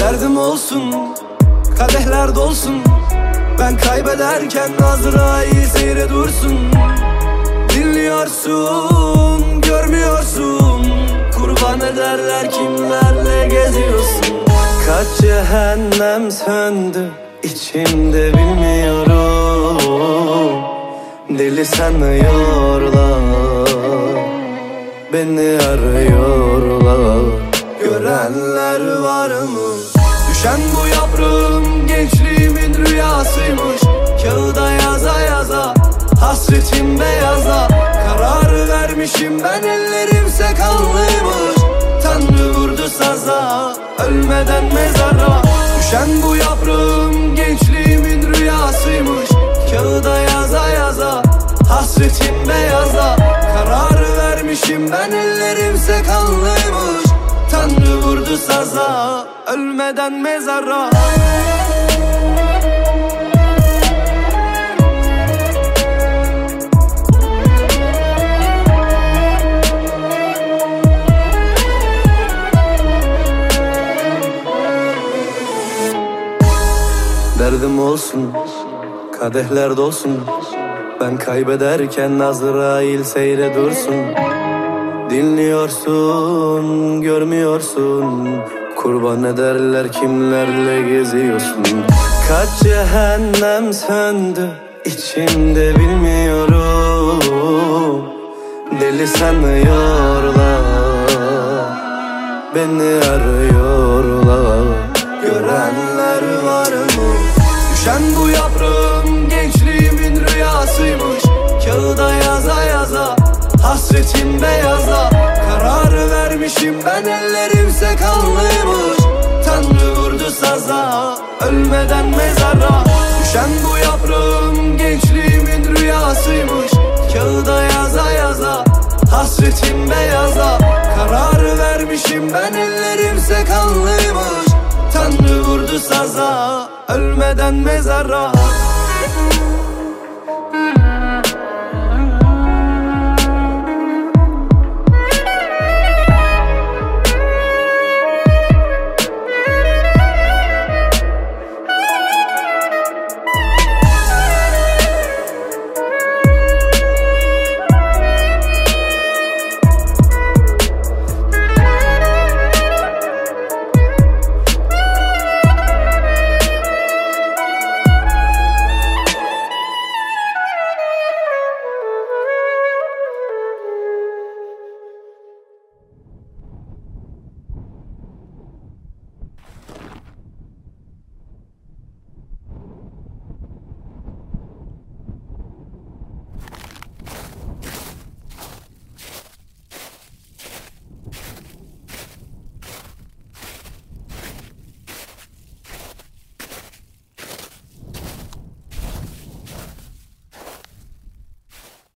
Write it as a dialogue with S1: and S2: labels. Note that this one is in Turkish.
S1: Derdim olsun, kadehler dolsun. Ben kaybederken Azrail seyre dursun. Dinliyorsun, görmüyorsun. Kurban ederler kimlerle geziyorsun. Kaç cehennem söndü içimde bilmiyorum. Deli sen sanıyorlar. Beni arıyorlar. Görenler var mı? Düşen bu yaprağım gençliğimin rüyasıymış. Kağıda yaza yaza Hasretim beyaza. Karar vermişim ben ellerimse kanlıymış Tanrı vurdu saza Ölmeden mezara. Düşen bu yaprağım gençliğimin rüyasıymış. Kağıda yaza yaza Hasretim beyaza. Karar vermişim ben ellerimse kanlıymış. Tanrı vurdu saza Ölmeden mezara. Derdim olsun, kadehler dolsun Ben kaybederken Azrail seyre dursun Dinliyorsun, görmüyorsun. Kurban ederler kimlerle geziyorsun. Kaç cehennem söndü içimde bilmiyorum. Deli sanıyorlar Beni arıyorlar. Görenler var mı? Düşen bu yaprağım Hasretim beyaza Karar vermişim ben ellerimse kanlıymış Tanrı vurdu saza Ölmeden mezara. Düşen bu yaprağım gençliğimin rüyasıymış. Kağıda yaza yaza Hasretim beyaza. Karar vermişim ben ellerimse kanlıymış Tanrı vurdu saza Ölmeden mezara